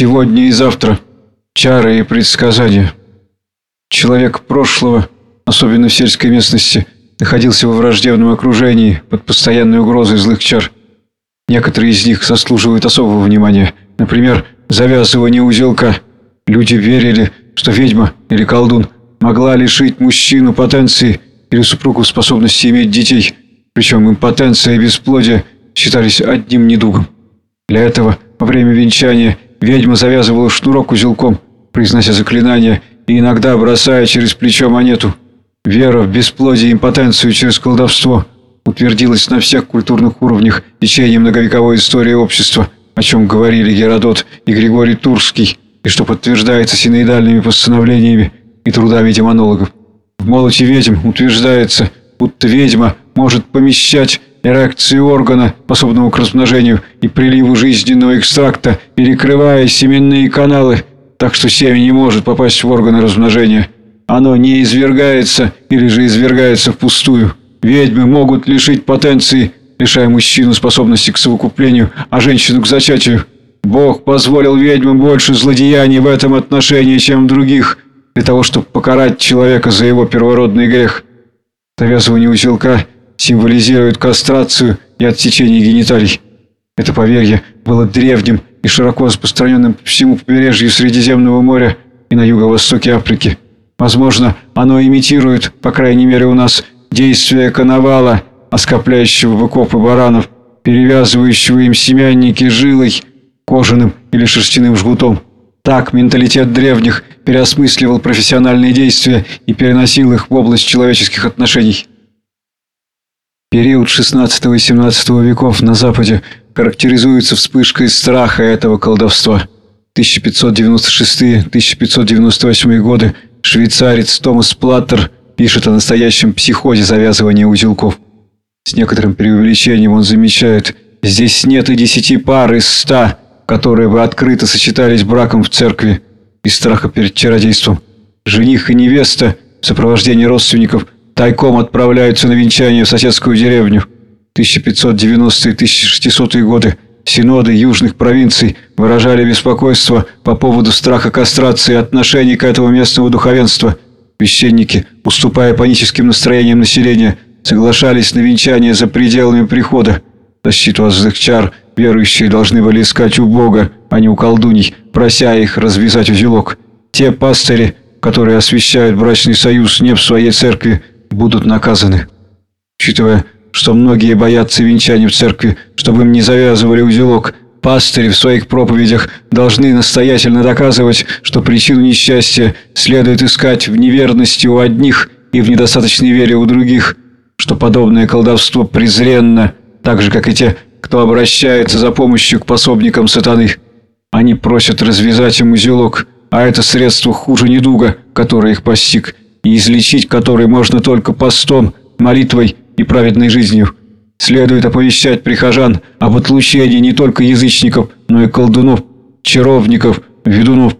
Сегодня и завтра. Чары и предсказания. Человек прошлого, особенно в сельской местности, находился во враждебном окружении под постоянной угрозой злых чар. Некоторые из них заслуживают особого внимания. Например, завязывание узелка. Люди верили, что ведьма или колдун могла лишить мужчину потенции или супругу способности иметь детей. Причем импотенция и бесплодие считались одним недугом. Для этого во время венчания ведьма завязывала шнурок узелком, произнося заклинание и иногда бросая через плечо монету. Вера в бесплодие и импотенцию через колдовство утвердилась на всех культурных уровнях в течение многовековой истории общества, о чем говорили Геродот и Григорий Турский, и что подтверждается синоидальными постановлениями и трудами демонологов. В молоте ведьм утверждается, будто ведьма может помещать эрекции органа, способного к размножению, и приливу жизненного экстракта, перекрывая семенные каналы, так что семя не может попасть в органы размножения. Оно не извергается или же извергается впустую. Ведьмы могут лишить потенции, лишая мужчину способности к совокуплению, а женщину к зачатию. Бог позволил ведьмам больше злодеяний в этом отношении, чем других, для того, чтобы покарать человека за его первородный грех. Завязывание узелка символизирует кастрацию и отсечение гениталий. Это поверье было древним и широко распространенным по всему побережью Средиземного моря и на юго-востоке Африки. Возможно, оно имитирует, по крайней мере у нас, действие коновала, оскопляющего быков и баранов, перевязывающего им семянники жилой, кожаным или шерстяным жгутом. Так менталитет древних переосмысливал профессиональные действия и переносил их в область человеческих отношений. Период XVI и XVII веков на Западе характеризуется вспышкой страха этого колдовства. 1596-1598 годы швейцарец Томас Платтер пишет о настоящем психозе завязывания узелков. С некоторым преувеличением он замечает, здесь нет и десяти пар из ста, которые бы открыто сочетались браком в церкви из страха перед чародейством. Жених и невеста в сопровождении родственников тайком отправляются на венчание в соседскую деревню. 1590-1600 годы синоды южных провинций выражали беспокойство по поводу страха кастрации и отношений к этому местного духовенства. Священники, уступая паническим настроениям населения, соглашались на венчание за пределами прихода. Защиту от злых чар – Верующие должны были искать у Бога, а не у колдуней, прося их развязать узелок. Те пастыри, которые освящают брачный союз не в своей церкви, будут наказаны. Учитывая, что многие боятся венчания в церкви, чтобы им не завязывали узелок, пастыри в своих проповедях должны настоятельно доказывать, что причину несчастья следует искать в неверности у одних и в недостаточной вере у других, что подобное колдовство презренно, так же, как и те кто обращается за помощью к пособникам сатаны. Они просят развязать им узелок, а это средство хуже недуга, который их постиг, и излечить который можно только постом, молитвой и праведной жизнью. Следует оповещать прихожан об отлучении не только язычников, но и колдунов, чаровников, ведунов.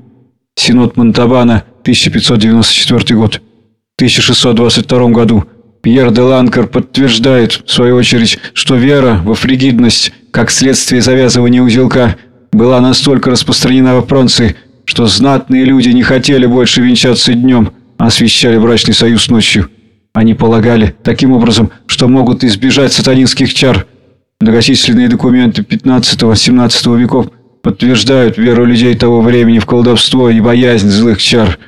Синод Монтабана, 1594 год. В 1622 году Пьер де Ланкер подтверждает, в свою очередь, что вера во фригидность, как следствие завязывания узелка, была настолько распространена во Франции, что знатные люди не хотели больше венчаться днем, освещали брачный союз ночью. Они полагали, таким образом, что могут избежать сатанинских чар. Многочисленные документы 15-17 веков подтверждают веру людей того времени в колдовство и боязнь злых чар.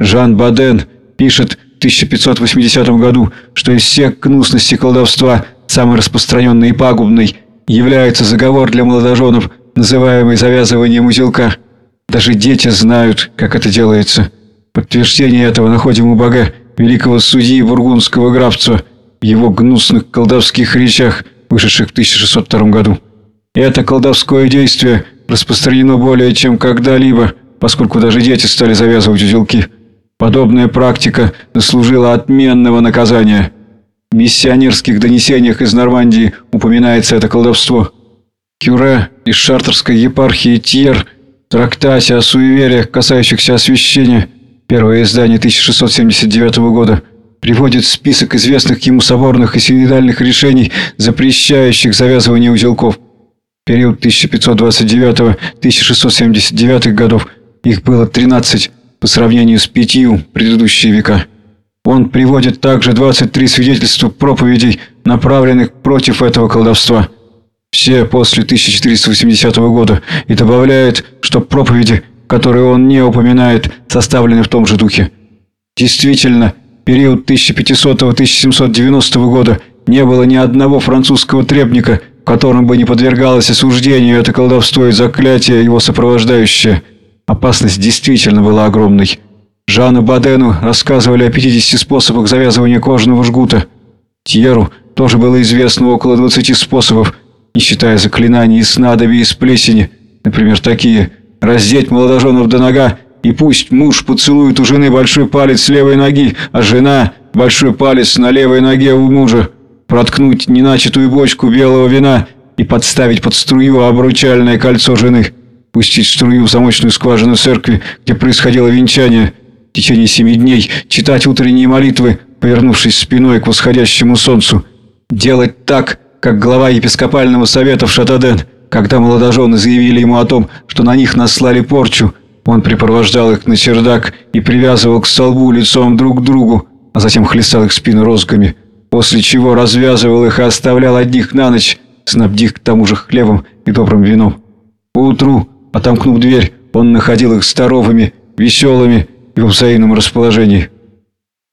Жан Баден пишет 1580 году, что из всех гнусностей колдовства самый распространенный и пагубный является заговор для молодоженов, называемый завязыванием узелка. Даже дети знают, как это делается. Подтверждение этого находим у бога, великого судьи бургундского графства, в его гнусных колдовских речах, вышедших в 1602 году. Это колдовское действие распространено более чем когда-либо, поскольку даже дети стали завязывать узелки. Подобная практика заслужила отменного наказания. В миссионерских донесениях из Нормандии упоминается это колдовство. Кюре из шартерской епархии Тьер в трактате о суевериях, касающихся освящения, первое издание 1679 года, приводит список известных ему соборных и синодальных решений, запрещающих завязывание узелков. период 1529-1679 годов их было 13 по сравнению с пятью предыдущие века. Он приводит также 23 свидетельства проповедей, направленных против этого колдовства, все после 1480 года, и добавляет, что проповеди, которые он не упоминает, составлены в том же духе. Действительно, период 1500-1790 года не было ни одного французского требника, которым бы не подвергалось осуждению это колдовство и заклятие его сопровождающее. Опасность действительно была огромной. Жану Бадену рассказывали о 50 способах завязывания кожаного жгута. Тьеру тоже было известно около 20 способов, не считая заклинаний из снадобий из плесени, например, такие «раздеть молодоженов до нога и пусть муж поцелует у жены большой палец левой ноги, а жена – большой палец на левой ноге у мужа, проткнуть неначатую бочку белого вина и подставить под струю обручальное кольцо жены, пустить струю в замочную скважину церкви, где происходило венчание, в течение семи дней читать утренние молитвы, повернувшись спиной к восходящему солнцу, делать так, как глава епископального совета в Шатаден, когда молодожены заявили ему о том, что на них наслали порчу – он припровождал их на чердак и привязывал к столбу лицом друг к другу, а затем хлестал их спину розгами, после чего развязывал их и оставлял одних на ночь, снабдив к тому же хлебом и добрым вином. Поутру, отомкнув дверь, он находил их здоровыми, веселыми и в взаимном расположении.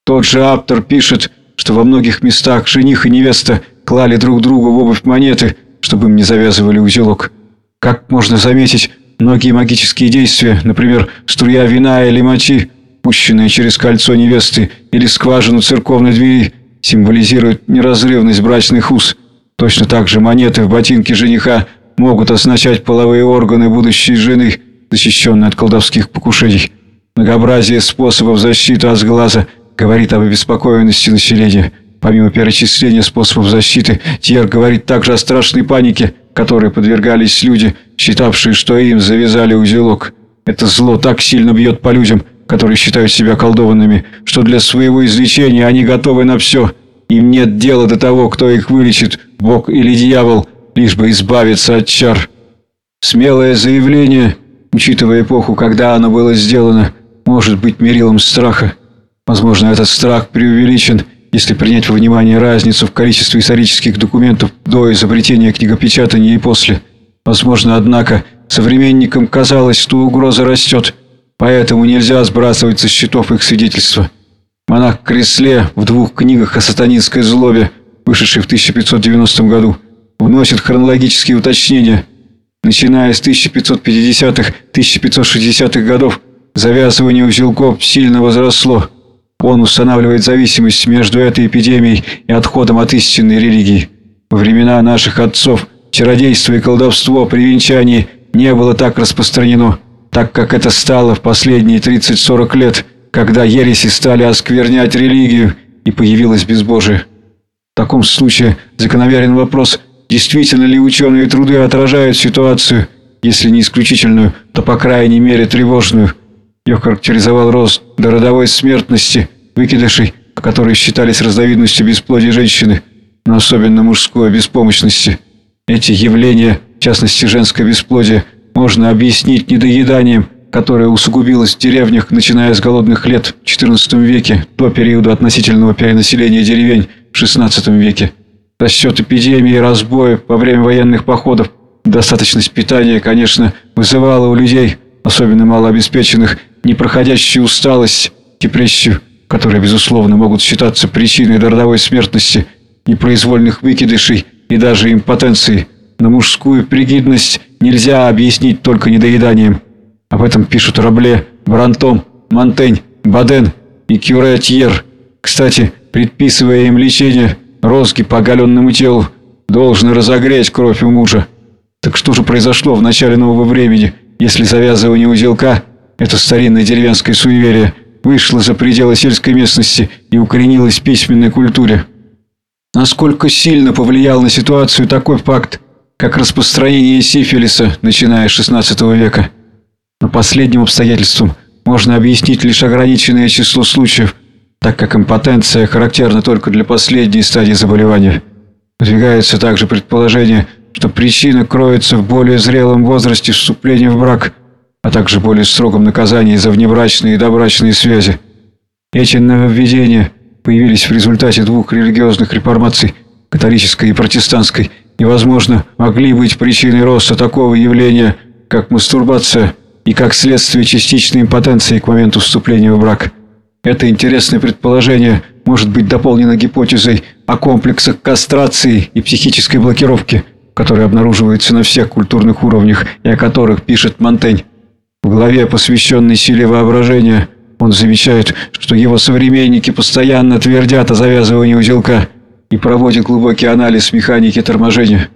Тот же автор пишет, что во многих местах жених и невеста клали друг другу в обувь монеты, чтобы им не завязывали узелок. Как можно заметить, Многие магические действия, например, струя вина или мочи, пущенная через кольцо невесты или скважину церковной двери, символизируют неразрывность брачных уз. Точно так же монеты в ботинке жениха могут означать половые органы будущей жены, защищенные от колдовских покушений. Многообразие способов защиты от сглаза говорит об обеспокоенности населения. Помимо перечисления способов защиты, Тьер говорит также о страшной панике, которой подвергались люди – считавшие, что им завязали узелок. Это зло так сильно бьет по людям, которые считают себя колдованными, что для своего излечения они готовы на все. Им нет дела до того, кто их вылечит, Бог или дьявол, лишь бы избавиться от чар. Смелое заявление, учитывая эпоху, когда оно было сделано, может быть мерилом страха. Возможно, этот страх преувеличен, если принять во внимание разницу в количестве исторических документов до изобретения книгопечатания и после – Возможно, однако, современникам казалось, что угроза растет, поэтому нельзя сбрасывать со счетов их свидетельства. Монах Кресле в двух книгах о сатанинской злобе, вышедшей в 1590 году, вносит хронологические уточнения. Начиная с 1550-1560-х годов, завязывание узелков сильно возросло. Он устанавливает зависимость между этой эпидемией и отходом от истинной религии. Во времена наших отцов чародейство и колдовство при венчании не было так распространено, так как это стало в последние 30-40 лет, когда ереси стали осквернять религию и появилось безбожие. В таком случае закономерен вопрос, действительно ли ученые труды отражают ситуацию, если не исключительную, то по крайней мере тревожную. Ее характеризовал рост до родовой смертности, выкидышей, которые считались разновидностью бесплодия женщины, но особенно мужской беспомощности – эти явления, в частности женское бесплодие, можно объяснить недоеданием, которое усугубилось в деревнях, начиная с голодных лет в XIV веке до периода относительного перенаселения деревень в XVI веке. Растет эпидемии и разбои во время военных походов. Достаточность питания, конечно, вызывала у людей, особенно малообеспеченных, непроходящую усталость, депрессию, которые, безусловно, могут считаться причиной родовой смертности, непроизвольных выкидышей и даже импотенции, но мужскую пригидность нельзя объяснить только недоеданием. Об этом пишут Рабле, Брантом, Монтень, Баден и Кюретьер. Кстати, предписывая им лечение, розги по оголенному телу должны разогреть кровь у мужа. Так что же произошло в начале нового времени, если завязывание узелка – это старинное деревенское суеверие – вышло за пределы сельской местности и укоренилось в письменной культуре? Насколько сильно повлиял на ситуацию такой факт, как распространение сифилиса, начиная с XVI века. Но последним обстоятельством можно объяснить лишь ограниченное число случаев, так как импотенция характерна только для последней стадии заболевания. Выдвигается также предположение, что причина кроется в более зрелом возрасте вступления в брак, а также более строгом наказании за внебрачные и добрачные связи. Эти нововведения появились в результате двух религиозных реформаций, католической и протестантской, и, возможно, могли быть причиной роста такого явления, как мастурбация и как следствие частичной импотенции к моменту вступления в брак. Это интересное предположение может быть дополнено гипотезой о комплексах кастрации и психической блокировки, которые обнаруживаются на всех культурных уровнях и о которых пишет Монтень. В главе, посвященной силе воображения, он замечает, что его современники постоянно твердят о завязывании узелка и проводят глубокий анализ механики торможения.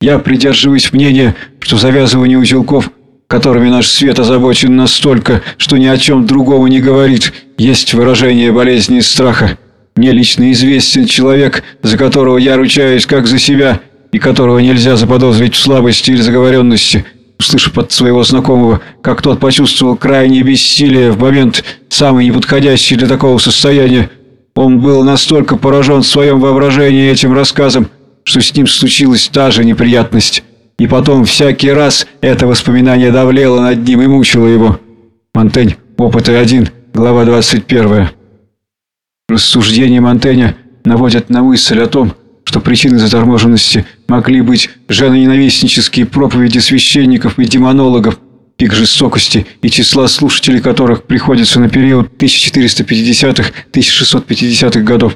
Я придерживаюсь мнения, что завязывание узелков – которыми наш свет озабочен настолько, что ни о чем другом не говорит, есть выражение болезни и страха. Мне лично известен человек, за которого я ручаюсь как за себя, и которого нельзя заподозрить в слабости или заговоренности. Услышав от своего знакомого, как тот почувствовал крайнее бессилие в момент, самый неподходящий для такого состояния, он был настолько поражен в своем воображении этим рассказом, что с ним случилась та же неприятность. И потом всякий раз это воспоминание давлело над ним и мучило его. Монтень, опыты 1, глава 21. Рассуждения Монтэня наводят на мысль о том, что причиной заторможенности могли быть женоненавистнические проповеди священников и демонологов, пик жестокости и числа слушателей которых приходится на период 1450-1650-х годов.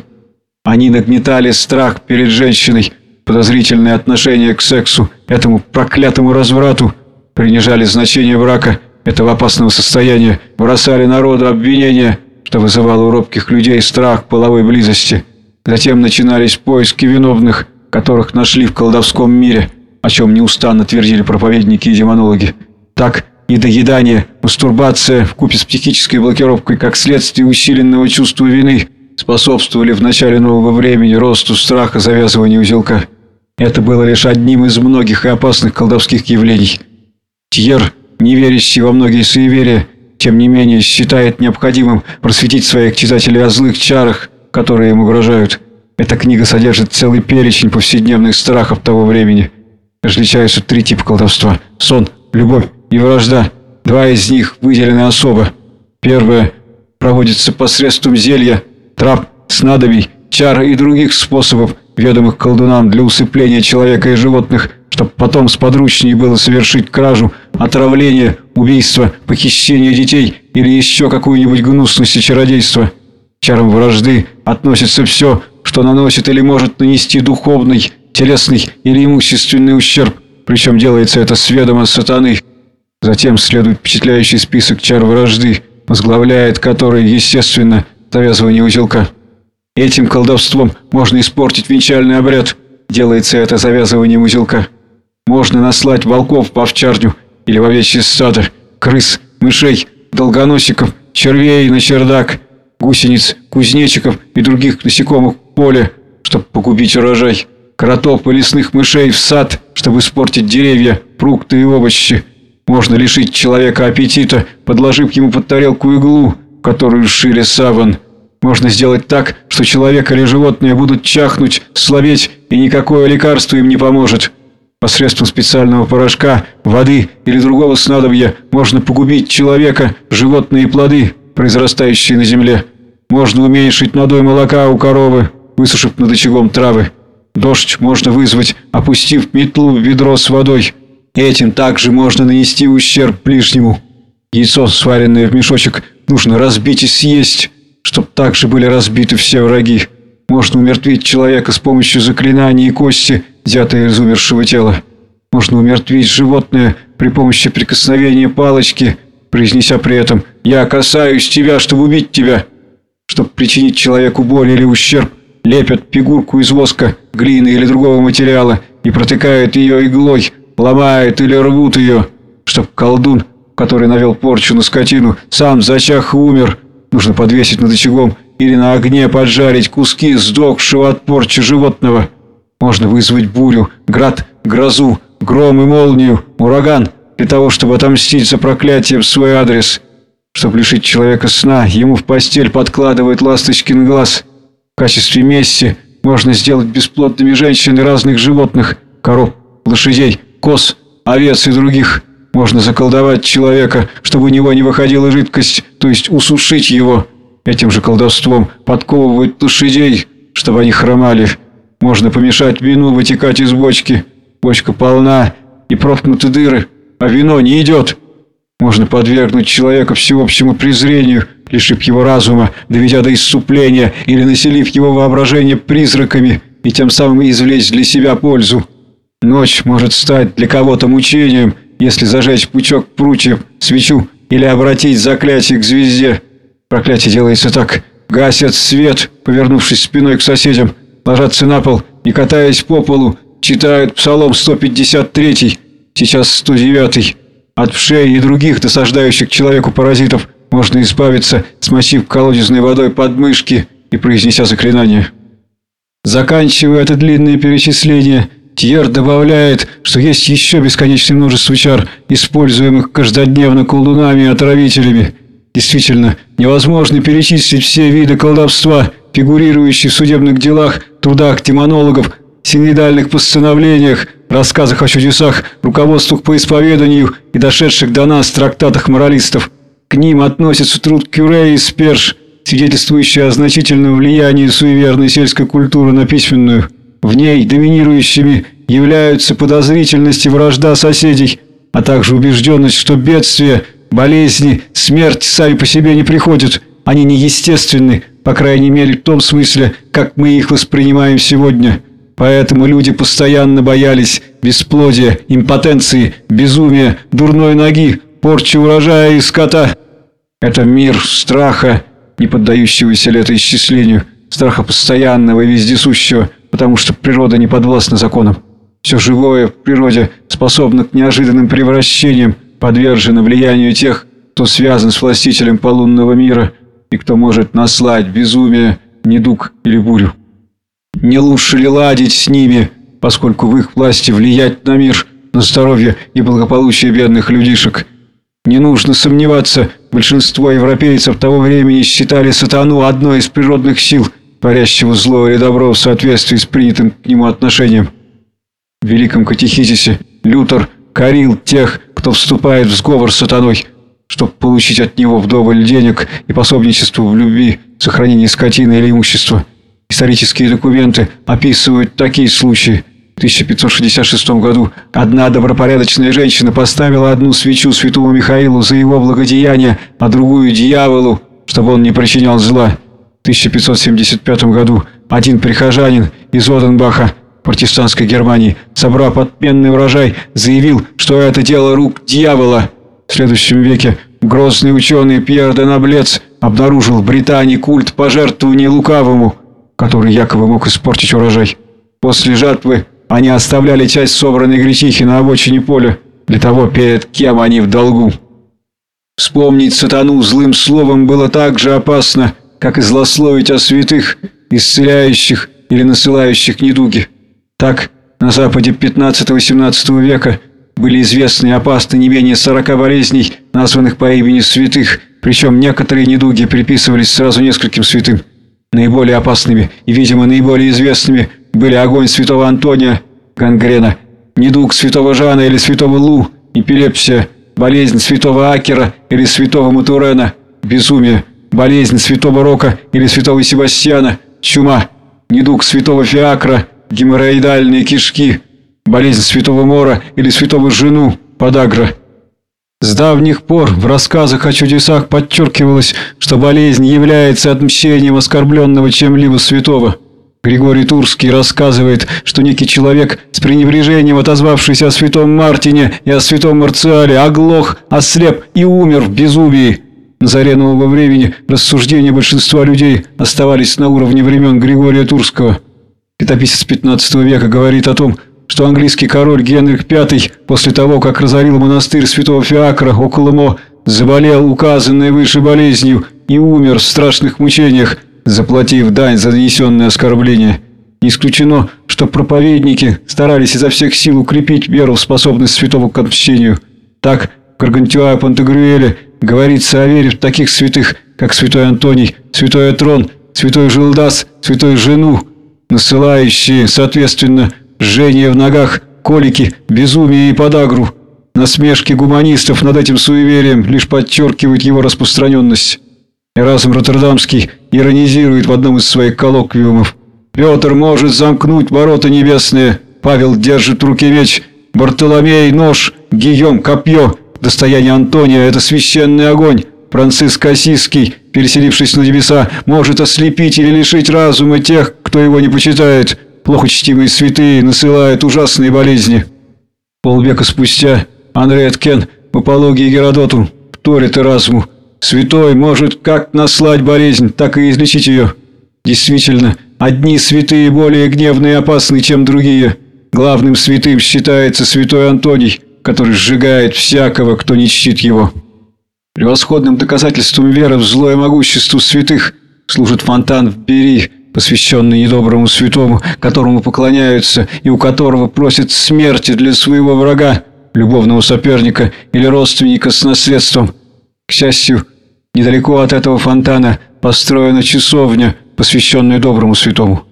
Они нагнетали страх перед женщиной, подозрительное отношение к сексу, этому проклятому разврату, принижали значение брака, этого опасного состояния, бросали народу обвинения, что вызывало у робких людей страх половой близости. Затем начинались поиски виновных, которых нашли в колдовском мире, о чем неустанно твердили проповедники и демонологи. Так, недоедание, мастурбация вкупе с психической блокировкой как следствие усиленного чувства вины способствовали в начале нового времени росту страха завязывания узелка. Это было лишь одним из многих и опасных колдовских явлений. Тьер, не верящий во многие суеверия, тем не менее считает необходимым просветить своих читателей о злых чарах, которые им угрожают. Эта книга содержит целый перечень повседневных страхов того времени. Различаются три типа колдовства – сон, любовь и вражда. Два из них выделены особо. Первое проводится посредством зелья, трав, снадобий, чар и других способов – ведомых колдунам для усыпления человека и животных, чтобы потом сподручнее было совершить кражу, отравление, убийство, похищение детей или еще какую-нибудь гнусность и чародейство. Чарам вражды относится все, что наносит или может нанести духовный, телесный или имущественный ущерб, причем делается это с ведома сатаны. Затем следует впечатляющий список чар вражды, возглавляет который, естественно, завязывание узелка. Этим колдовством можно испортить венчальный обряд. Делается это завязыванием узелка. Можно наслать волков в овчарню или в овечье стадо, крыс, мышей, долгоносиков, червей на чердак, гусениц, кузнечиков и других насекомых в поле, чтобы погубить урожай, кротов и лесных мышей в сад, чтобы испортить деревья, фрукты и овощи. Можно лишить человека аппетита, подложив ему под тарелку иглу, которую шили саван. Можно сделать так, что человек или животное будут чахнуть, слабеть, и никакое лекарство им не поможет. Посредством специального порошка, воды или другого снадобья можно погубить человека, животные и плоды, произрастающие на земле. Можно уменьшить надой молока у коровы, высушив над очагом травы. Дождь можно вызвать, опустив метлу в ведро с водой. Этим также можно нанести ущерб ближнему. Яйцо, сваренное в мешочек, нужно разбить и съесть чтоб также были разбиты все враги. Можно умертвить человека с помощью заклинаний и кости, взятые из умершего тела. Можно умертвить животное при помощи прикосновения палочки, произнеся при этом «Я касаюсь тебя, чтобы убить тебя». Чтобы причинить человеку боль или ущерб, лепят фигурку из воска, глины или другого материала и протыкают ее иглой, ломают или рвут ее, чтоб колдун, который навел порчу на скотину, сам зачах и умер – Нужно подвесить над очагом или на огне поджарить куски сдохшего от порчи животного. Можно вызвать бурю, град, грозу, гром и молнию, ураган, для того, чтобы отомстить за проклятие в свой адрес. Чтобы лишить человека сна, ему в постель подкладывают ласточкин глаз. В качестве мести можно сделать бесплодными женщин разных животных, коров, лошадей, коз, овец и других. Можно заколдовать человека, чтобы у него не выходила жидкость, то есть усушить его. Этим же колдовством подковывают лошадей, чтобы они хромали. Можно помешать вину вытекать из бочки. Бочка полна и проткнуты дыры, а вино не идет. Можно подвергнуть человека всеобщему презрению, лишив его разума, доведя до исступления или населив его воображение призраками и тем самым извлечь для себя пользу. Ночь может стать для кого-то мучением, если зажечь пучок прутьев, свечу или обратить заклятие к звезде. Проклятие делается так. Гасят свет, повернувшись спиной к соседям, ложатся на пол и, катаясь по полу, читают Псалом 153, сейчас 109. От вшей и других досаждающих человеку паразитов можно избавиться, смочив колодезной водой подмышки и произнеся заклинание. Заканчивая это длинное перечисление, Тьер добавляет, что есть еще бесконечное множество чар, используемых каждодневно колдунами и отравителями. Действительно, невозможно перечислить все виды колдовства, фигурирующие в судебных делах, трудах демонологов, синедальных постановлениях, рассказах о чудесах, руководствах по исповеданию и дошедших до нас трактатах моралистов. К ним относится труд Кюре и Сперж, свидетельствующий о значительном влиянии суеверной сельской культуры на письменную. В ней доминирующими являются подозрительность и вражда соседей, а также убежденность, что бедствия, болезни, смерть сами по себе не приходят, они неестественны, по крайней мере в том смысле, как мы их воспринимаем сегодня. Поэтому люди постоянно боялись бесплодия, импотенции, безумия, дурной ноги, порчи урожая и скота. Это мир страха, не поддающегося летоисчислению, страха постоянного и вездесущего, потому что природа не подвластна законам. Все живое в природе способно к неожиданным превращениям, подвержено влиянию тех, кто связан с властителем полунного мира и кто может наслать безумие, недуг или бурю. Не лучше ли ладить с ними, поскольку в их власти влиять на мир, на здоровье и благополучие бедных людишек? Не нужно сомневаться, большинство европейцев того времени считали сатану одной из природных сил, творящего зло или добро в соответствии с принятым к нему отношением. В Великом Катехизисе Лютер корил тех, кто вступает в сговор с сатаной, чтобы получить от него вдоволь денег и пособничество в любви, сохранении скотины или имущества. Исторические документы описывают такие случаи. В 1566 году одна добропорядочная женщина поставила одну свечу святому Михаилу за его благодеяние, а другую дьяволу, чтобы он не причинял зла. В 1575 году один прихожанин из Оденбаха, протестантской Германии, собрав отменный урожай, заявил, что это дело рук дьявола. В следующем веке грозный ученый Пьер де Наблец обнаружил в Британии культ пожертвования лукавому – который якобы мог испортить урожай. После жатвы они оставляли часть собранной гречихи на обочине поля, для того, перед кем они в долгу. Вспомнить сатану злым словом было так же опасно, как и злословить о святых, исцеляющих или насылающих недуги. Так, на западе 15-18 века были известны и опасны не менее 40 болезней, названных по имени святых, причем некоторые недуги приписывались сразу нескольким святым. Наиболее опасными и, видимо, наиболее известными были огонь святого Антония, гангрена, недуг святого Жана или святого Лу, эпилепсия, болезнь святого Акера или святого Матурена, безумие, болезнь святого Рока или святого Себастьяна, чума, недуг святого Фиакра, геморроидальные кишки, болезнь святого Мора или святого Жену, подагра – с давних пор в рассказах о чудесах подчеркивалось, что болезнь является отмщением оскорбленного чем-либо святого. Григорий Турский рассказывает, что некий человек, с пренебрежением отозвавшийся о святом Мартине и о святом Марциале, оглох, ослеп и умер в безумии. На заре нового времени рассуждения большинства людей оставались на уровне времен Григория Турского. Летописец 15 века говорит о том, что английский король Генрих V после того, как разорил монастырь святого Фиакра около Мо, заболел указанной выше болезнью и умер в страшных мучениях, заплатив дань за нанесенное оскорбление. Не исключено, что проповедники старались изо всех сил укрепить веру в способность святого к отмщению. Так, в Гаргантюа Пантагрюэле говорится о вере в таких святых, как святой Антоний, святой Атрон, святой Жилдас, святой Жену, насылающие, соответственно, жжение в ногах, колики, безумие и подагру. Насмешки гуманистов над этим суеверием лишь подчеркивают его распространенность. Эразм Роттердамский иронизирует в одном из своих коллоквиумов. «Петр может замкнуть ворота небесные, Павел держит в руке меч, Бартоломей – нож, Гийом – копье, достояние Антония – это священный огонь, Франциск Осиский, переселившись на небеса, может ослепить или лишить разума тех, кто его не почитает. Плохо чтимые святые насылают ужасные болезни». Полвека спустя Андрей Аткен в апологии Геродоту вторит Эразму. Святой может как наслать болезнь, так и излечить ее. Действительно, одни святые более гневные и опасны, чем другие. Главным святым считается святой Антоний, который сжигает всякого, кто не чтит его. Превосходным доказательством веры в злое могущество святых служит фонтан в Бери, посвященный недоброму святому, которому поклоняются и у которого просят смерти для своего врага, любовного соперника или родственника с наследством. К счастью, недалеко от этого фонтана построена часовня, посвященная доброму святому.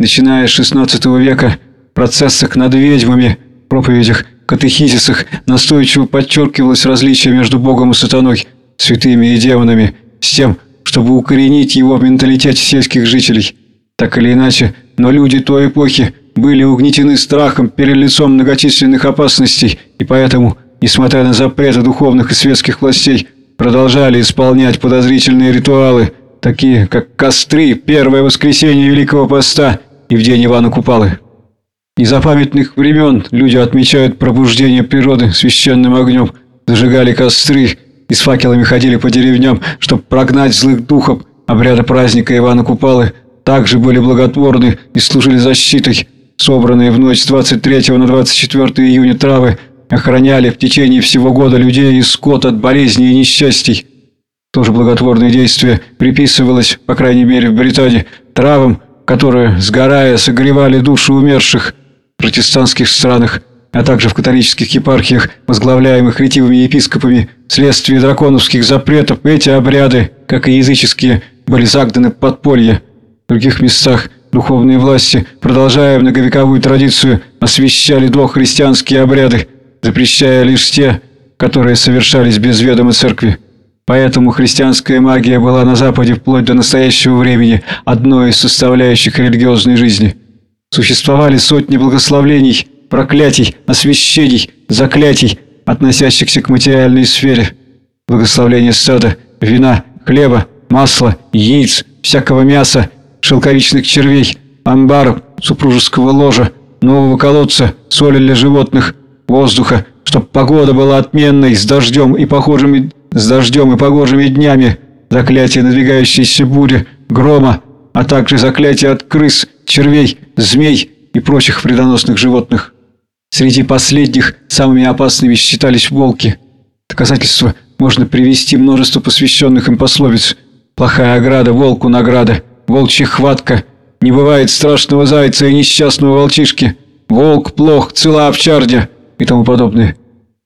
Начиная с XVI века в процессах над ведьмами, проповедях, катехизисах настойчиво подчеркивалось различие между Богом и сатаной, святыми и демонами, с тем, чтобы укоренить его в менталитете сельских жителей. Так или иначе, но люди той эпохи были угнетены страхом перед лицом многочисленных опасностей и поэтому, несмотря на запреты духовных и светских властей, продолжали исполнять подозрительные ритуалы, такие как костры, первое воскресенье Великого Поста и в день Ивана Купалы. Незапамятных времен люди отмечают пробуждение природы священным огнем, зажигали костры и с факелами ходили по деревням, чтобы прогнать злых духов. Обряды праздника Ивана Купалы также были благотворны и служили защитой. Собранные в ночь с 23 на 24 июня травы охраняли в течение всего года людей и скот от болезней и несчастий. Тоже благотворное действие приписывалось, по крайней мере в Британии, травам, которые, сгорая, согревали души умерших в протестантских странах, а также в католических епархиях, возглавляемых ретивыми епископами, вследствие драконовских запретов, эти обряды, как и языческие, были загнаны в подполье. В других местах духовные власти, продолжая многовековую традицию, освящали дохристианские обряды, запрещая лишь те, которые совершались без ведома церкви. Поэтому христианская магия была на Западе вплоть до настоящего времени одной из составляющих религиозной жизни. Существовали сотни благословлений, проклятий, освящений, заклятий, относящихся к материальной сфере. Благословление стада, вина, хлеба, масла, яиц, всякого мяса, шелковичных червей, амбаров, супружеского ложа, нового колодца, соли для животных, воздуха, чтоб погода была отменной, с дождем и похожими с дождем и погожими днями, заклятие надвигающейся бури, грома, а также заклятие от крыс, червей, змей и прочих вредоносных животных. Среди последних самыми опасными считались волки. Доказательства можно привести множество посвященных им пословиц. «Плохая ограда, волку награда», «Волчья хватка», «Не бывает страшного зайца и несчастного волчишки», «Волк плох, цела овчарня» и тому подобное.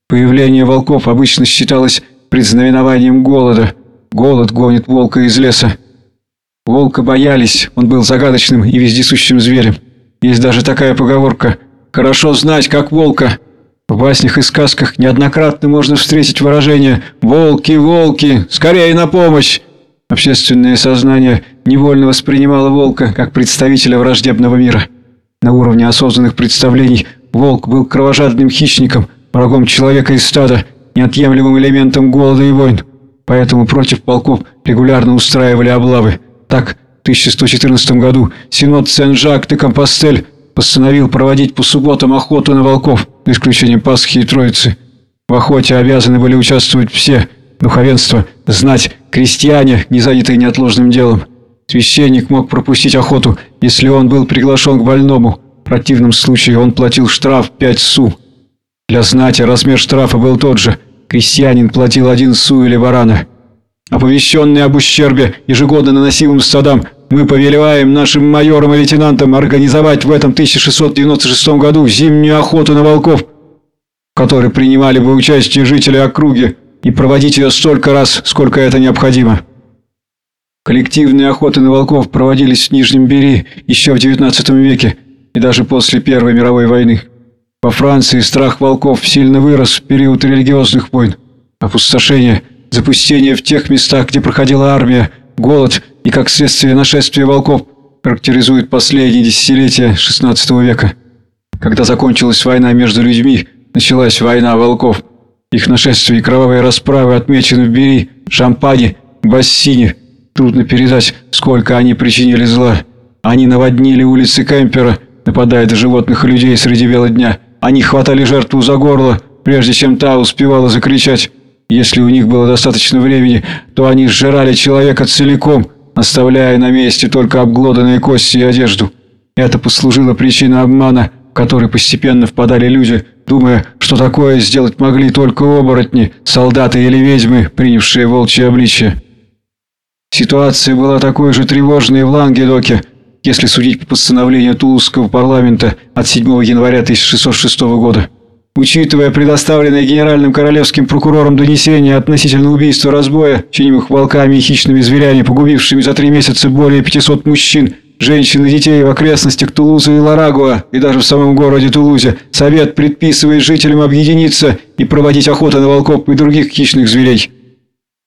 Появление волков обычно считалось предзнаменованием голода. Голод гонит волка из леса. Волка боялись, он был загадочным и вездесущим зверем. Есть даже такая поговорка «хорошо знать, как волка». В баснях и сказках неоднократно можно встретить выражение «волки, волки, скорее на помощь!». Общественное сознание невольно воспринимало волка как представителя враждебного мира. На уровне осознанных представлений волк был кровожадным хищником, врагом человека и стада – неотъемлемым элементом голода и войн. Поэтому против полков регулярно устраивали облавы. Так, в 1114 году Синод Сен-Жак де Компостель постановил проводить по субботам охоту на волков, за исключением Пасхи и Троицы. В охоте обязаны были участвовать все – духовенство, знать, крестьяне, не занятые неотложным делом. Священник мог пропустить охоту, если он был приглашен к больному. В противном случае он платил штраф 5 су. Для знати размер штрафа был тот же. Крестьянин платил один су или барана. Оповещенный об ущербе, ежегодно наносимым стадам, мы повелеваем нашим майорам и лейтенантам организовать в этом 1696 году зимнюю охоту на волков, в которой принимали бы участие жители округи, и проводить ее столько раз, сколько это необходимо. Коллективные охоты на волков проводились в Нижнем Бери еще в XIX веке и даже после Первой мировой войны. Во Франции страх волков сильно вырос в период религиозных войн. Опустошение, запустение в тех местах, где проходила армия, голод и, как следствие, нашествие волков характеризуют последние десятилетия XVI века. Когда закончилась война между людьми, началась война волков. Их нашествие и кровавые расправы отмечены в Бери, Шампане, Бассине. Трудно передать, сколько они причинили зла. Они наводнили улицы Кемпера, нападая на животных и людей среди бела дня. Они хватали жертву за горло, прежде чем та успевала закричать. Если у них было достаточно времени, то они сжирали человека целиком, оставляя на месте только обглоданные кости и одежду. Это послужило причиной обмана, в который постепенно впадали люди, думая, что такое сделать могли только оборотни, солдаты или ведьмы, принявшие волчье обличие. Ситуация была такой же тревожной в Лангедоке, если судить по постановлению Тулузского парламента от 7 января 1606 года. Учитывая предоставленное генеральным королевским прокурором донесение относительно убийства разбоя, чинимых волками и хищными зверями, погубившими за три месяца более 500 мужчин, женщин и детей в окрестностях Тулуза и Ларагуа, и даже в самом городе Тулузе, Совет предписывает жителям объединиться и проводить охоту на волков и других хищных зверей.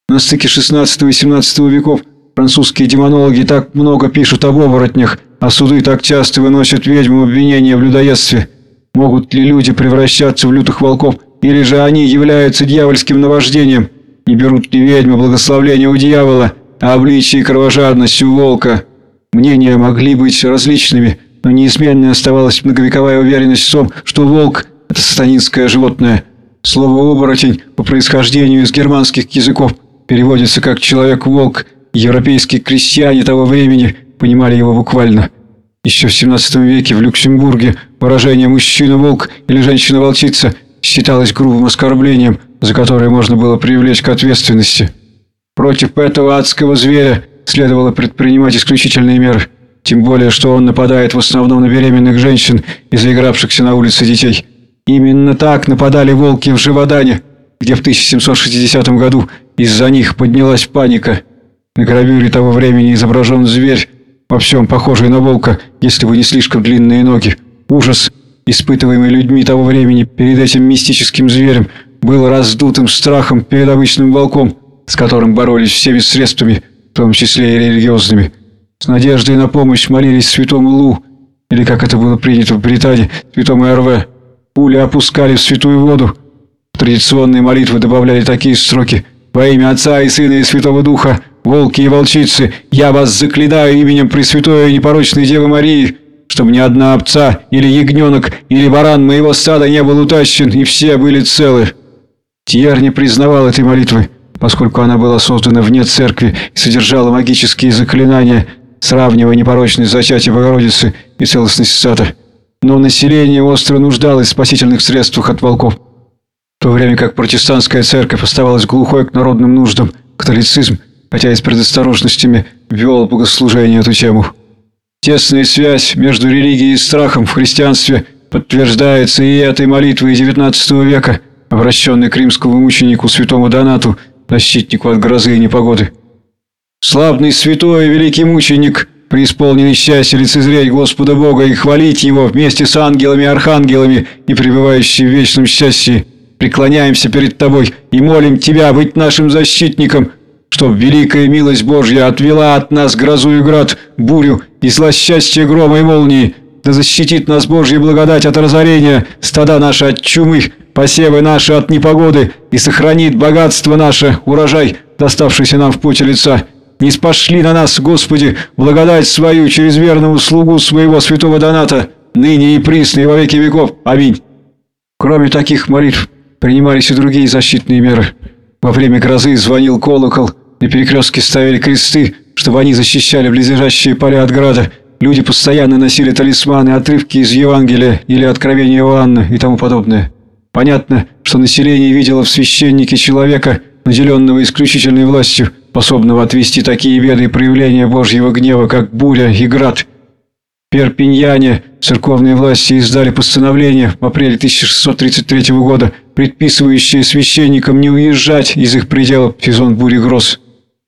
На стыке 16 и 17 веков Французские демонологи так много пишут об оборотнях, а суды так часто выносят ведьмам обвинения в людоедстве. Могут ли люди превращаться в лютых волков, или же они являются дьявольским наваждением? Не берут ли ведьмы благословления у дьявола, а обличие и кровожадность у волка? Мнения могли быть различными, но неизменной оставалась многовековая уверенность в том, что волк – это сатанинское животное. Слово «оборотень» по происхождению из германских языков переводится как «человек-волк», Европейские крестьяне того времени понимали его буквально. Еще в 17 веке в Люксембурге выражение «мужчина-волк» или «женщина-волчица» считалось грубым оскорблением, за которое можно было привлечь к ответственности. Против этого адского зверя следовало предпринимать исключительные меры, тем более, что он нападает в основном на беременных женщин и заигравшихся на улице детей. Именно так нападали волки в Живодане, где в 1760 году из-за них поднялась паника – на гравюре того времени изображен зверь, во всем похожий на волка, если бы не слишком длинные ноги. Ужас, испытываемый людьми того времени перед этим мистическим зверем, был раздутым страхом перед обычным волком, с которым боролись всеми средствами, в том числе и религиозными. С надеждой на помощь молились святому Лу, или, как это было принято в Британии, святому РВ. Пули опускали в святую воду. В традиционные молитвы добавляли такие строки «Во имя Отца и Сына и Святого Духа, волки и волчицы, я вас заклинаю именем Пресвятой и Непорочной Девы Марии, чтобы ни одна овца или ягненок или баран моего стада не был утащен, и все были целы». Тьер не признавал этой молитвы, поскольку она была создана вне церкви и содержала магические заклинания, сравнивая непорочность зачатия Богородицы и целостность сада. Но население остро нуждалось в спасительных средствах от волков. В то время как протестантская церковь оставалась глухой к народным нуждам, католицизм – хотя и с предосторожностями вел богослужение эту тему. Тесная связь между религией и страхом в христианстве подтверждается и этой молитвой XIX века, обращенной к римскому мученику святому Донату, защитнику от грозы и непогоды. «Славный святой великий мученик, преисполненный счастья лицезреть Господа Бога и хвалить Его вместе с ангелами и архангелами и пребывающий в вечном счастье, преклоняемся перед Тобой и молим Тебя быть нашим защитником, чтоб великая милость Божья отвела от нас грозу и град, бурю и злосчастье грома и молнии, да защитит нас Божья благодать от разорения, стада наши от чумы, посевы наши от непогоды, и сохранит богатство наше, урожай, доставшийся нам в пути лица. Не спошли на нас, Господи, благодать свою через верного слугу своего святого Доната, ныне и присно и во веки веков. Аминь. Кроме таких молитв, принимались и другие защитные меры. Во время грозы звонил колокол, на перекрестке ставили кресты, чтобы они защищали близлежащие поля от града. Люди постоянно носили талисманы, отрывки из Евангелия или Откровения Иоанна и тому подобное. Понятно, что население видело в священнике человека, наделенного исключительной властью, способного отвести такие беды и проявления Божьего гнева, как буря и град. Перпиньяне церковные власти издали постановление в апреле 1633 года, предписывающее священникам не уезжать из их пределов в сезон бури гроз.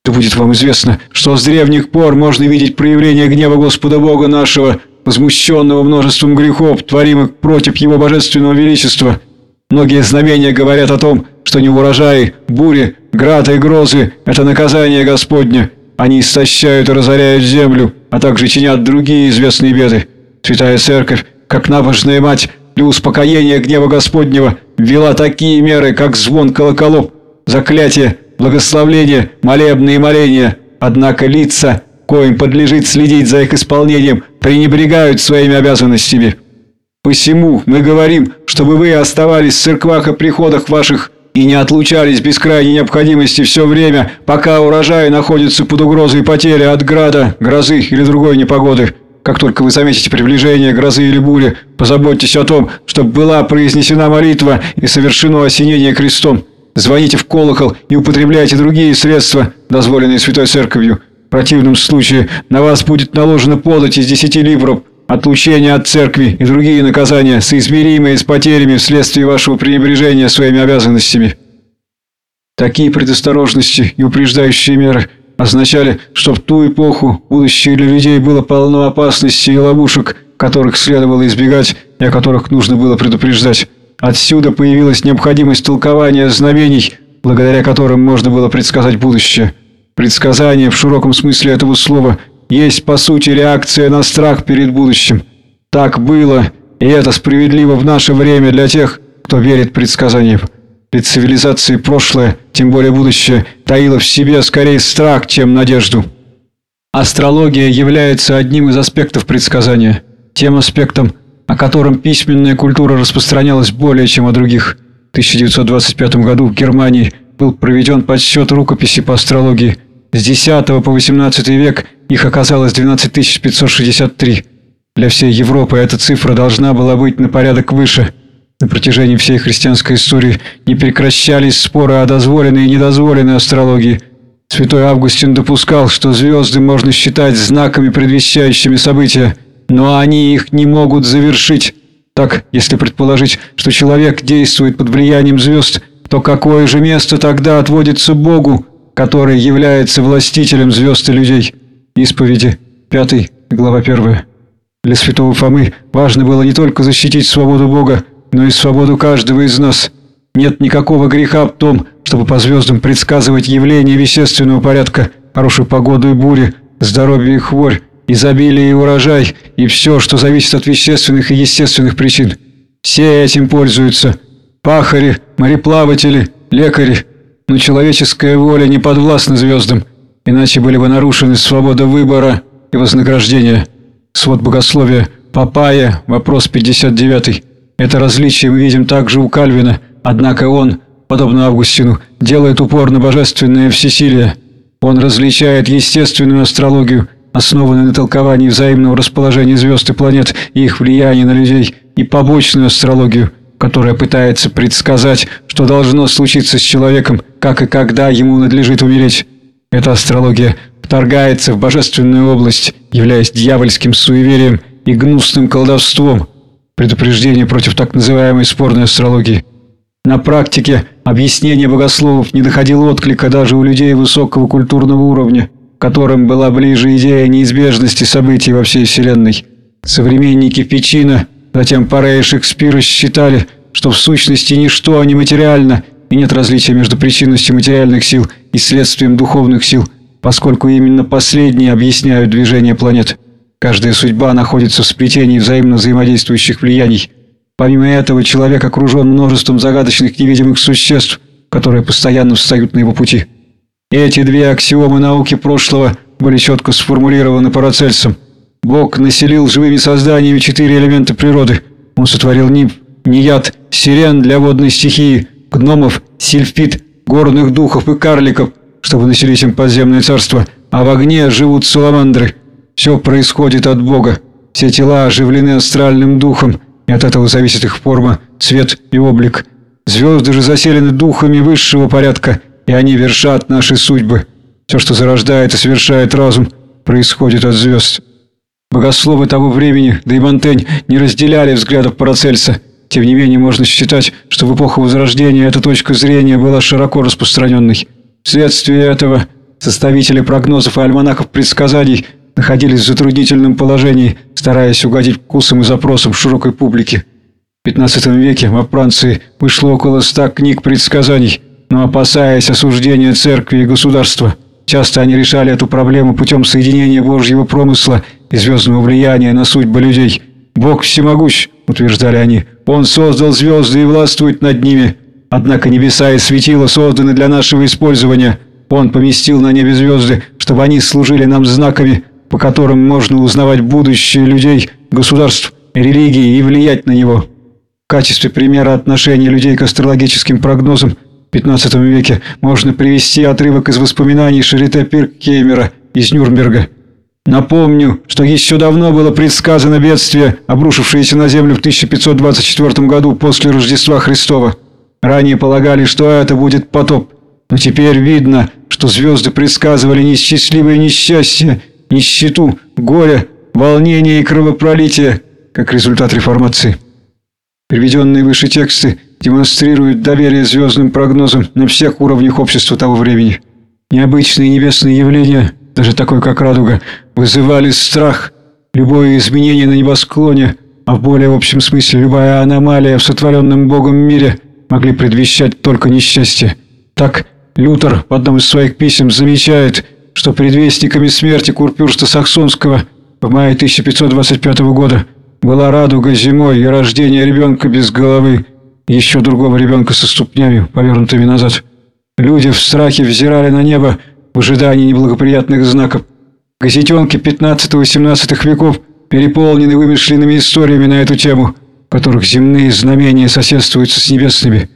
Да будет вам известно, что с древних пор можно видеть проявление гнева Господа Бога нашего возмущенного множеством грехов, творимых против его божественного величества. Многие знамения говорят о том, что не урожаи, бури, град и грозы – это наказание Господне. Они истощают и разоряют землю, а также чинят другие известные беды. Святая Церковь, как набожная мать, для успокоения гнева Господнего ввела такие меры, как звон колоколов, заклятие, благословление, молебные моления. Однако лица, коим подлежит следить за их исполнением, пренебрегают своими обязанностями. Посему мы говорим, чтобы вы оставались в церквах и приходах ваших и не отлучались без крайней необходимости все время, пока урожай находится под угрозой потери от града, грозы или другой непогоды. Как только вы заметите приближение грозы или бури, позаботьтесь о том, чтобы была произнесена молитва и совершено осенение крестом. Звоните в колокол и употребляйте другие средства, дозволенные Святой Церковью. В противном случае на вас будет наложена подать из десяти ливров, отлучение от церкви и другие наказания, соизмеримые с потерями вследствие вашего пренебрежения своими обязанностями. Такие предосторожности и упреждающие меры – означали, что в ту эпоху будущее для людей было полно опасностей и ловушек, которых следовало избегать и о которых нужно было предупреждать. Отсюда появилась необходимость толкования знамений, благодаря которым можно было предсказать будущее. Предсказание в широком смысле этого слова есть по сути реакция на страх перед будущим. Так было, и это справедливо в наше время для тех, кто верит предсказаниям. Ведь цивилизации прошлое, тем более будущее, таило в себе скорее страх, чем надежду. Астрология является одним из аспектов предсказания, тем аспектом, о котором письменная культура распространялась более, чем о других. В 1925 году в Германии был проведен подсчет рукописей по астрологии. С X по XVIII век их оказалось 12 563. Для всей Европы эта цифра должна была быть на порядок выше – на протяжении всей христианской истории не прекращались споры о дозволенной и недозволенной астрологии. Святой Августин допускал, что звезды можно считать знаками, предвещающими события, но они их не могут завершить. Так, если предположить, что человек действует под влиянием звезд, то какое же место тогда отводится Богу, который является властителем звезд и людей? Исповеди, 5 глава 1. Для святого Фомы важно было не только защитить свободу Бога, но и свободу каждого из нас. Нет никакого греха в том, чтобы по звездам предсказывать явления вещественного порядка, хорошую погоду и бури, здоровье и хворь, изобилие и урожай, и все, что зависит от вещественных и естественных причин. Все этим пользуются. Пахари, мореплаватели, лекари. Но человеческая воля не подвластна звездам, иначе были бы нарушены свобода выбора и вознаграждения. Свод богословия, Папая, вопрос 59. Это различие мы видим также у Кальвина, однако он, подобно Августину, делает упор на божественное всесилие. Он различает естественную астрологию, основанную на толковании взаимного расположения звезд и планет и их влияния на людей, и побочную астрологию, которая пытается предсказать, что должно случиться с человеком, как и когда ему надлежит умереть. Эта астрология вторгается в божественную область, являясь дьявольским суеверием и гнусным колдовством – предупреждение против так называемой спорной астрологии. На практике объяснение богословов не доходило отклика даже у людей высокого культурного уровня, которым была ближе идея неизбежности событий во всей Вселенной. Современники Печина, затем Паре и Шекспира считали, что в сущности ничто не материально и нет различия между причинностью материальных сил и следствием духовных сил, поскольку именно последние объясняют движение планет. Каждая судьба находится в сплетении взаимно взаимодействующих влияний. Помимо этого, человек окружен множеством загадочных невидимых существ, которые постоянно встают на его пути. Эти две аксиомы науки прошлого были четко сформулированы Парацельсом. Бог населил живыми созданиями четыре элемента природы. Он сотворил нимф, неяд, сирен для водной стихии, гномов, сильфит, горных духов и карликов, чтобы населить им подземное царство, а в огне живут саламандры – все происходит от Бога. Все тела оживлены астральным духом, и от этого зависит их форма, цвет и облик. Звезды же заселены духами высшего порядка, и они вершат наши судьбы. Все, что зарождает и совершает разум, происходит от звезд. Богословы того времени, да и Монтень, не разделяли взглядов Парацельса. Тем не менее, можно считать, что в эпоху Возрождения эта точка зрения была широко распространенной. Вследствие этого составители прогнозов и альманахов предсказаний – находились в затруднительном положении, стараясь угодить вкусам и запросам широкой публики. В XV веке во Франции вышло около ста книг предсказаний, но опасаясь осуждения церкви и государства, часто они решали эту проблему путем соединения Божьего промысла и звездного влияния на судьбы людей. «Бог всемогущ», — утверждали они, — «Он создал звезды и властвует над ними. Однако небеса и светила созданы для нашего использования. Он поместил на небе звезды, чтобы они служили нам знаками, по которым можно узнавать будущее людей, государств, религии и влиять на него» качестве примера отношения людей к астрологическим прогнозам в XV веке можно привести отрывок из воспоминаний Шарите Пиркеймера из Нюрнберга. Напомню, что еще давно было предсказано бедствие, обрушившееся на Землю в 1524 году после Рождества Христова. Ранее полагали, что это будет потоп. Но теперь видно, что звезды предсказывали несчастливое несчастье, нищету, горе, волнение и кровопролитие, как результат реформации. Приведенные выше тексты демонстрируют доверие звездным прогнозам на всех уровнях общества того времени. Необычные небесные явления, даже такое как радуга, вызывали страх. Любое изменение на небосклоне, а в более общем смысле любая аномалия в сотворенном Богом мире могли предвещать только несчастье. Так Лютер в одном из своих писем замечает, что предвестниками смерти Курпюрста Саксонского в мае 1525 года – была радуга зимой и рождение ребенка без головы, еще другого ребенка со ступнями, повернутыми назад. Люди в страхе взирали на небо в ожидании неблагоприятных знаков. Газетенки 15-18 веков переполнены вымышленными историями на эту тему, в которых земные знамения соседствуются с небесными.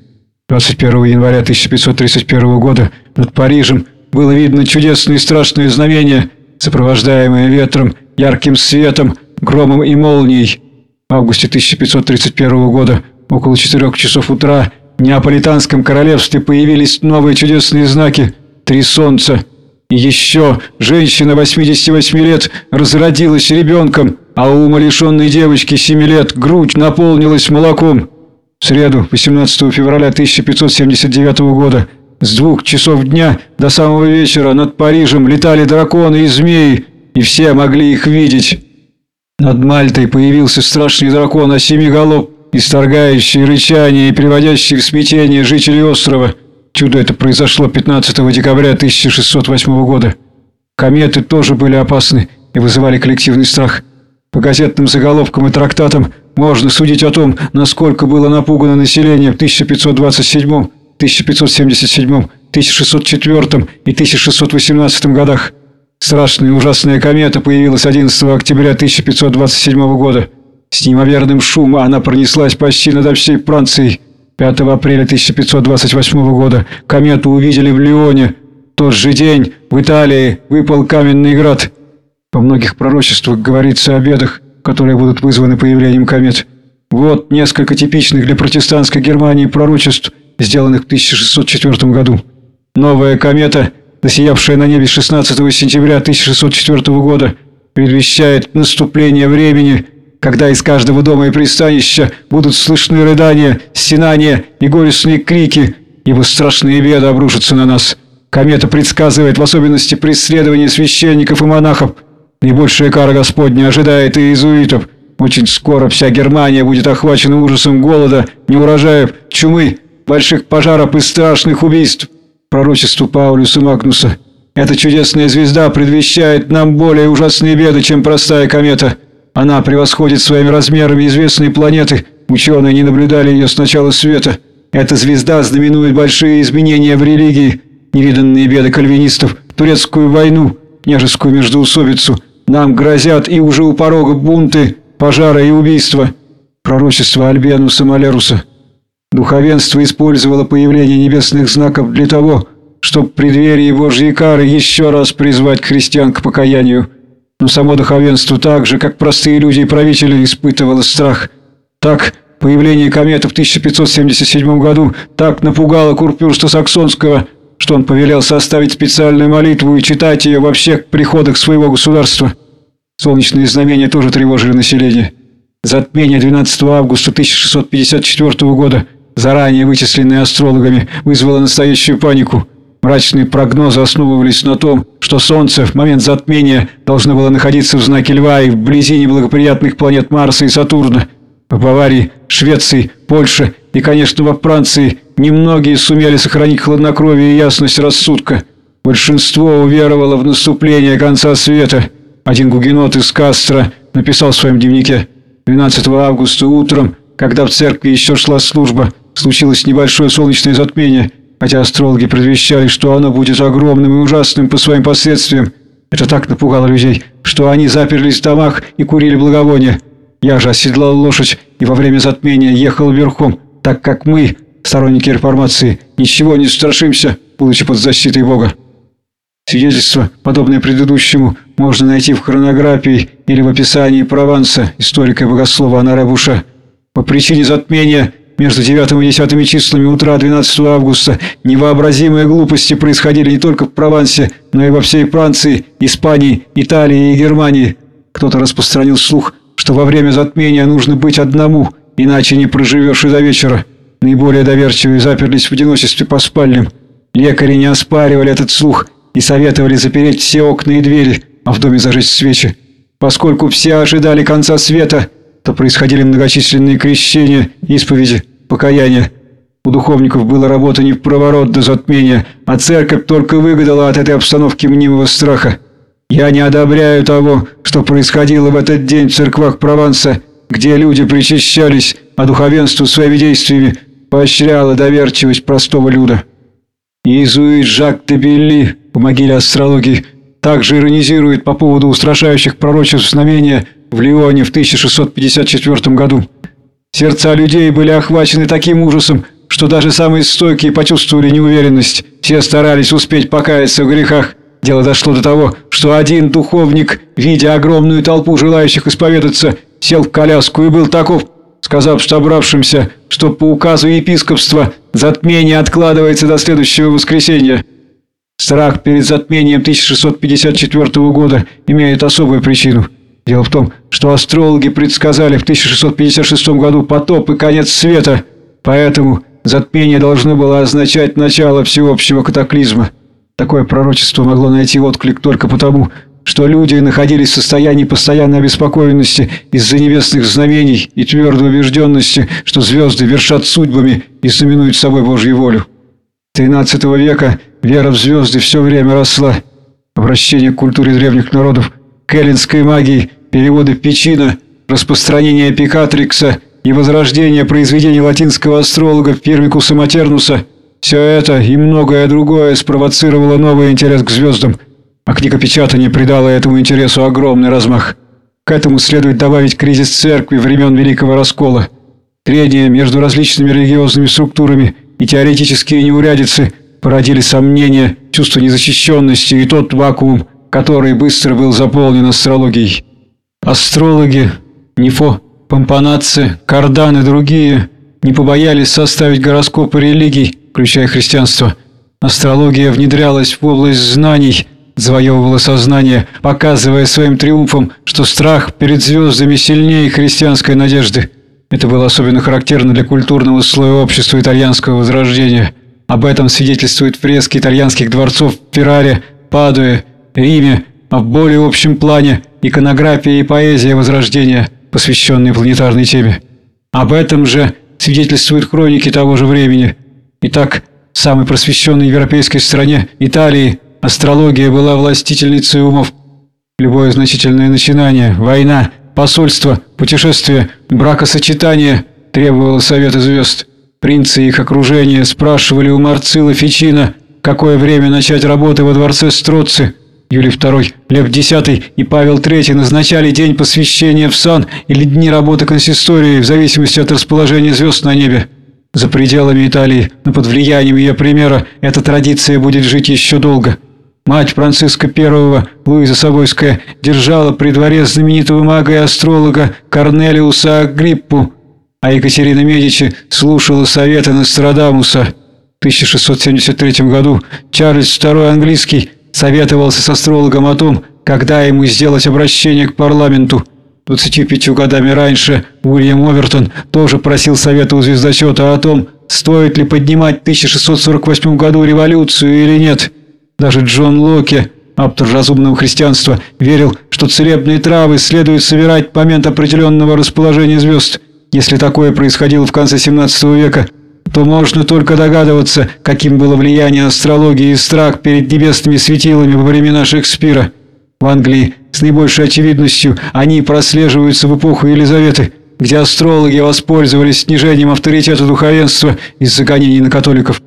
21 января 1531 года над Парижем было видно чудесное и страшное знамение, сопровождаемое ветром, ярким светом, громом и молнией. В августе 1531 года, около 4 часов утра, в Неаполитанском королевстве появились новые чудесные знаки «Три солнца». И еще женщина 88 лет разродилась ребенком, а у умалишенной девочки 7 лет грудь наполнилась молоком. В среду, 18 февраля 1579 года, с двух часов дня до самого вечера над Парижем летали драконы и змеи, и все могли их видеть. Над Мальтой появился страшный дракон о семи голов, исторгающий рычание и приводящий в смятение жителей острова. Чудо это произошло 15 декабря 1608 года. Кометы тоже были опасны и вызывали коллективный страх. По газетным заголовкам и трактатам можно судить о том, насколько было напугано население в 1527, 1577, 1604 и 1618 годах. Страшная и ужасная комета появилась 11 октября 1527 года. С неимоверным шумом она пронеслась почти над всей Францией. 5 апреля 1528 года комету увидели в Лионе. Тот же день в Италии выпал каменный град. Во многих пророчествах говорится о бедах, которые будут вызваны появлением комет. Вот несколько типичных для протестантской Германии пророчеств, сделанных в 1604 году. Новая комета – засиявшая на небе 16 сентября 1604 года, предвещает наступление времени, когда из каждого дома и пристанища будут слышны рыдания, стенания и горестные крики, ибо страшные беды обрушатся на нас. Комета предсказывает в особенности преследование священников и монахов. Наибольшая кара Господня ожидает и иезуитов. Очень скоро вся Германия будет охвачена ужасом голода, неурожаев, чумы, больших пожаров и страшных убийств пророчеству Паулюса Магнуса. Эта чудесная звезда предвещает нам более ужасные беды, чем простая комета. Она превосходит своими размерами известные планеты. Ученые не наблюдали ее с начала света. Эта звезда знаменует большие изменения в религии, невиданные беды кальвинистов, турецкую войну, княжескую междоусобицу. Нам грозят и уже у порога бунты, пожары и убийства. Пророчество Альбиануса Малеруса. Духовенство использовало появление небесных знаков для того, чтобы в преддверии Божьей кары еще раз призвать христиан к покаянию. Но само духовенство так же, как простые люди и правители, испытывало страх. Так, появление кометы в 1577 году так напугало Курпюрста Саксонского, что он повелел составить специальную молитву и читать ее во всех приходах своего государства. Солнечные знамения тоже тревожили население. Затмение 12 августа 1654 года – заранее вычисленные астрологами, вызвало настоящую панику. Мрачные прогнозы основывались на том, что Солнце в момент затмения должно было находиться в знаке Льва и вблизи неблагоприятных планет Марса и Сатурна. В Баварии, Швеции, Польше и, конечно, во Франции немногие сумели сохранить хладнокровие и ясность рассудка. Большинство уверовало в наступление конца света. Один гугенот из Кастро написал в своем дневнике 12 августа утром, когда в церкви еще шла служба, случилось небольшое солнечное затмение – хотя астрологи предвещали, что оно будет огромным и ужасным по своим последствиям. Это так напугало людей, что они заперлись в домах и курили благовония. Я же оседлал лошадь и во время затмения ехал верхом, так как мы, сторонники реформации, ничего не страшимся, будучи под защитой Бога. Свидетельство, подобное предыдущему, можно найти в хронографии или в описании Прованса, историка и богослова Анаре Буша. По причине затмения между 9 и 10 числами утра 12 августа невообразимые глупости происходили не только в Провансе, но и во всей Франции, Испании, Италии и Германии. Кто-то распространил слух, что во время затмения нужно быть одному, иначе не проживешь и до вечера. Наиболее доверчивые заперлись в одиночестве по спальням. Лекари не оспаривали этот слух и советовали запереть все окна и двери, а в доме зажечь свечи. Поскольку все ожидали конца света, то происходили многочисленные крещения, исповеди, покаяния. У духовников была работа не в проворот до затмения, а церковь только выгадала от этой обстановки мнимого страха. Я не одобряю того, что происходило в этот день в церквах Прованса, где люди причащались, а духовенство своими действиями поощряло доверчивость простого люда. Иезуит Жак де Белли в могиле астрологии также иронизирует по поводу устрашающих пророчеств знамения в Лионе в 1654 году. Сердца людей были охвачены таким ужасом, что даже самые стойкие почувствовали неуверенность. Все старались успеть покаяться в грехах. Дело дошло до того, что один духовник, видя огромную толпу желающих исповедаться, сел в коляску и был таков, сказав собравшимся, что по указу епископства затмение откладывается до следующего воскресенья. Страх перед затмением 1654 года имеет особую причину – Дело в том, что астрологи предсказали в 1656 году потоп и конец света, поэтому затмение должно было означать начало всеобщего катаклизма. Такое пророчество могло найти отклик только потому, что люди находились в состоянии постоянной обеспокоенности из-за небесных знамений и твердой убежденности, что звезды вершат судьбами и знаменуют собой Божью волю. XIII века вера в звезды все время росла. Обращение к культуре древних народов – к эллинской магии, переводы Печина, распространение Пикатрикса и возрождение произведений латинского астролога Фирмикуса Матернуса – все это и многое другое спровоцировало новый интерес к звездам, а книгопечатание придало этому интересу огромный размах. К этому следует добавить кризис церкви времен Великого Раскола. Трения между различными религиозными структурами и теоретические неурядицы породили сомнения, чувство незащищенности и тот вакуум, который быстро был заполнен астрологией. Астрологи, Нефо, Помпанаци, Кардан и другие не побоялись составить гороскопы религий, включая христианство. Астрология внедрялась в область знаний, завоевывала сознание, показывая своим триумфом, что страх перед звездами сильнее христианской надежды. Это было особенно характерно для культурного слоя общества итальянского возрождения. Об этом свидетельствуют фрески итальянских дворцов в Ферраре, Падуе, Риме, а в более общем плане иконография и поэзия Возрождения, посвященные планетарной теме. Об этом же свидетельствуют хроники того же времени. Итак, в самой просвещенной европейской стране, Италии, астрология была властительницей умов. Любое значительное начинание, война, посольство, путешествие, бракосочетание требовало совета звезд. Принцы и их окружение спрашивали у Марцила Фичина, какое время начать работы во дворце Строци, Юлий II, Лев X и Павел III назначали день посвящения в сан или дни работы консистории в зависимости от расположения звезд на небе. За пределами Италии, но под влиянием ее примера, эта традиция будет жить еще долго. Мать Франциска I, Луиза Савойская, держала при дворе знаменитого мага и астролога Корнелиуса Агриппу, а Екатерина Медичи слушала советы Нострадамуса. В 1673 году Чарльз II английский советовался с астрологом о том, когда ему сделать обращение к парламенту. 25 годами раньше Уильям Овертон тоже просил совета у звездочета о том, стоит ли поднимать в 1648 году революцию или нет. Даже Джон Локи, автор разумного христианства, верил, что целебные травы следует собирать в момент определенного расположения звезд. Если такое происходило в конце 17 века, то можно только догадываться, каким было влияние астрологии и страх перед небесными светилами во времена Шекспира. В Англии с наибольшей очевидностью они прослеживаются в эпоху Елизаветы, где астрологи воспользовались снижением авторитета духовенства из-за гонений на католиков.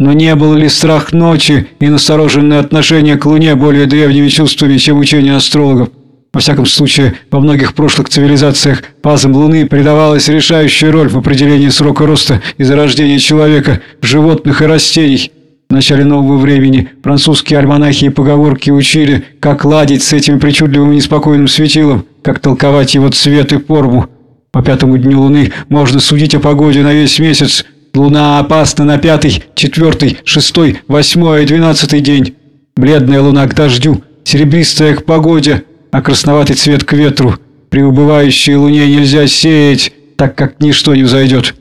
Но не был ли страх ночи и настороженное отношение к Луне более древними чувствами, чем учение астрологов? Во всяком случае, во многих прошлых цивилизациях фазам Луны придавалась решающая роль в определении срока роста и зарождения человека, животных и растений. В начале нового времени французские альманахи и поговорки учили, как ладить с этим причудливым неспокойным светилом, как толковать его цвет и форму. По пятому дню Луны можно судить о погоде на весь месяц. Луна опасна на пятый, четвертый, шестой, восьмой и двенадцатый день. Бледная луна к дождю, серебристая к погоде – а красноватый цвет к ветру. При убывающей луне нельзя сеять, так как ничто не взойдет.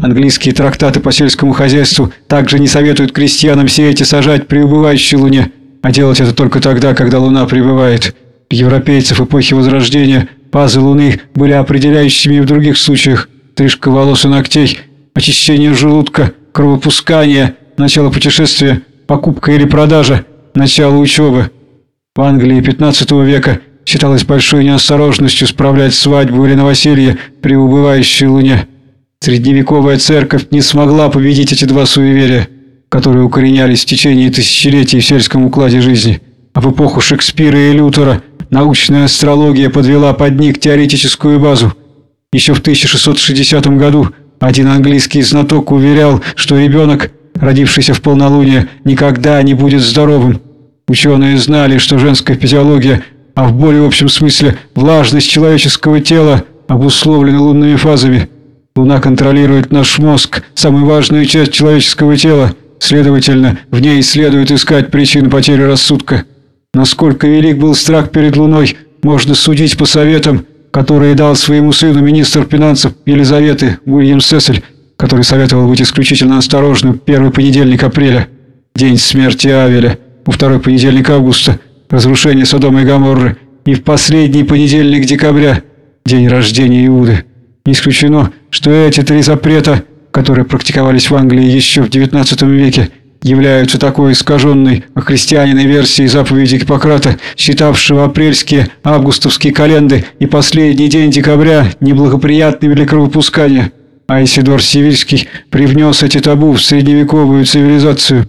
Английские трактаты по сельскому хозяйству также не советуют крестьянам сеять и сажать при убывающей луне, а делать это только тогда, когда луна прибывает. Европейцев эпохи Возрождения пазы луны были определяющими в других случаях. Стрижка волос и ногтей, очищение желудка, кровопускание, начало путешествия, покупка или продажа, начало учебы. В Англии XV века считалось большой неосторожностью справлять свадьбу или новоселье при убывающей луне. Средневековая церковь не смогла победить эти два суеверия, которые укоренялись в течение тысячелетий в сельском укладе жизни. А в эпоху Шекспира и Лютера научная астрология подвела под них теоретическую базу. Еще в 1660 году один английский знаток уверял, что ребенок, родившийся в полнолуние, никогда не будет здоровым. Ученые знали, что женская физиология, а в более общем смысле влажность человеческого тела, обусловлена лунными фазами. Луна контролирует наш мозг, самую важную часть человеческого тела. Следовательно, в ней следует искать причины потери рассудка. Насколько велик был страх перед Луной, можно судить по советам, которые дал своему сыну министр финансов Елизаветы Уильям Сесель, который советовал быть исключительно осторожным первый понедельник апреля, день смерти Авеля во второй понедельник августа, разрушение Содома и Гоморры, и в последний понедельник декабря, день рождения Иуды. Не исключено, что эти три запрета, которые практиковались в Англии еще в XIX веке, являются такой искаженной христианиной версией заповеди Гиппократа, считавшего апрельские, августовские календы и последний день декабря неблагоприятными для кровопускания. А Исидор Сивильский привнес эти табу в средневековую цивилизацию.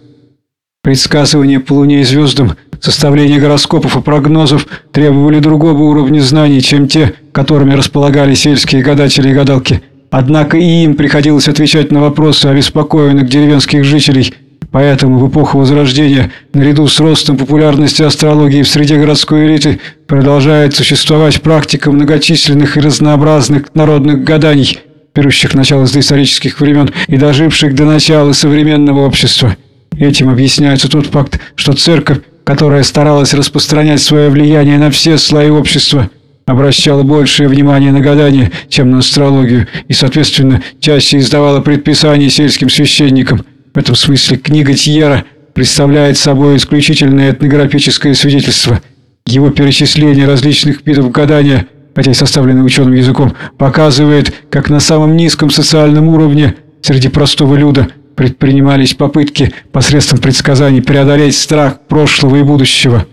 Предсказывание по Луне и звездам, составление гороскопов и прогнозов требовали другого уровня знаний, чем те, которыми располагали сельские гадатели и гадалки. Однако и им приходилось отвечать на вопросы обеспокоенных деревенских жителей. Поэтому в эпоху Возрождения, наряду с ростом популярности астрологии в среде городской элиты, продолжает существовать практика многочисленных и разнообразных народных гаданий, берущих начало с доисторических времен и доживших до начала современного общества. Этим объясняется тот факт, что церковь, которая старалась распространять свое влияние на все слои общества, обращала большее внимание на гадание, чем на астрологию, и, соответственно, чаще издавала предписания сельским священникам. В этом смысле книга Тьера представляет собой исключительное этнографическое свидетельство. Его перечисление различных видов гадания, хотя и составленное ученым языком, показывает, как на самом низком социальном уровне среди простого люда – предпринимались попытки посредством предсказаний преодолеть страх прошлого и будущего.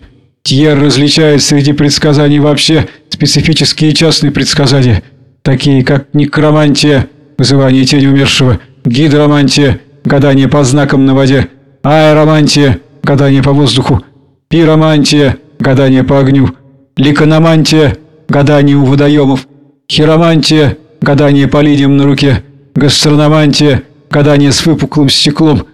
Тьер различает среди предсказаний вообще специфические частные предсказания, такие как некромантия, вызывание тени умершего, гидромантия, гадание по знакам на воде, аэромантия, гадание по воздуху, пиромантия, гадание по огню, ликономантия, гадание у водоемов, хиромантия, гадание по линиям на руке, гастрономантия – гадание с выпуклым стеклом,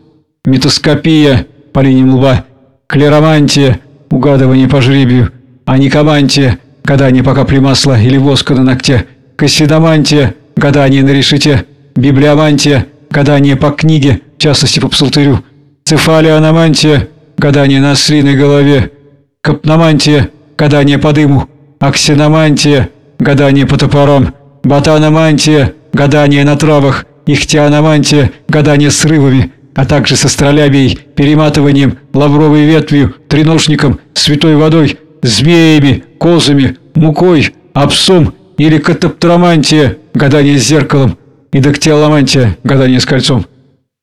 метаскопия по линиям лба, клеромантия, угадывание по жребию, аникомантия, гадание по капле масла или воска на ногте, кассидомантия, гадание на решете, библиомантия, гадание по книге, в частности по псалтырю, цефалианомантия, гадание на ослиной голове, капномантия, гадание по дыму, аксиномантия, гадание по топорам, ботаномантия, гадание на травах, ихтианомантия, гадание срывами, а также с астролябией, перематыванием, лавровой ветвью, треножником, святой водой, змеями, козами, мукой, опсом или катаптромантия, гадание с зеркалом, и дактиломантия, гадание с кольцом.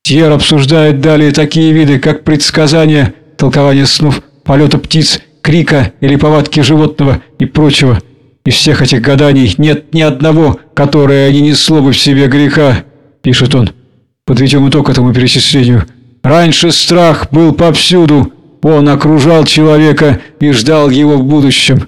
Тьер обсуждает далее такие виды, как предсказания, толкование снов, полета птиц, крика или повадки животного и прочего. Из всех этих гаданий нет ни одного, которое не несло бы в себе греха, пишет он. Подведем итог этому перечислению. Раньше страх был повсюду, он окружал человека и ждал его в будущем.